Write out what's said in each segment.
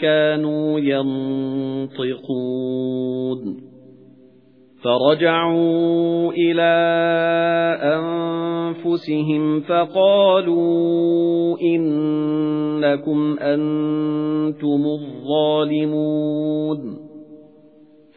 كَانُوا يَنطِقُونَ. فَرَجَعُوا إِلَى أَنفُسِهِمْ فَقَالُوا إِنَّكُمْ أَنتُمُ الظَّالِمُونَ.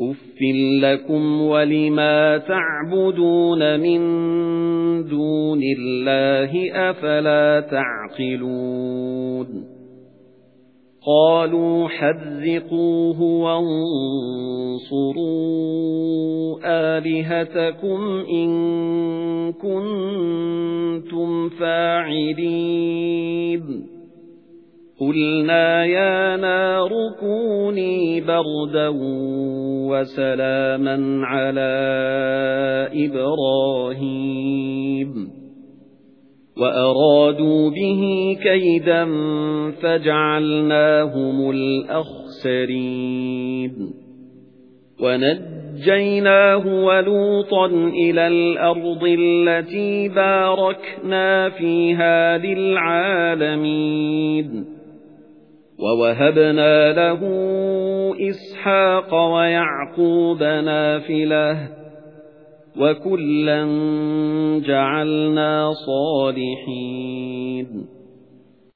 أُفٍّ لَكُمْ وَلِمَا تَعْبُدُونَ مِن دُونِ اللَّهِ أَفَلَا تَعْقِلُونَ قَالُوا حَرِّقُوهُ وَانصُرُوا آلِهَتَكُمْ إِن كُنتُمْ فَاعِلِينَ قُلْنَا يَا نَارُ كُونِي بَرْدًا وَسَلَامًا عَلَى إِبْرَاهِيمَ. وَأَرَادُوا بِهِ كَيْدًا فَجَعَلْنَاهُمُ الْأَخْسَرِينَ. وَنَجَّيْنَاهُ وَلُوطًا إِلَى الْأَرْضِ الَّتِي بَارَكْنَا فِيهَا لِلْعَالَمِينَ. وَوَهَبْنَا لَهُ إِسْحَاقَ وَيَعْقُوبَ نَافِلَةً وَكُلًّا جَعَلْنَا صَالِحِينَ.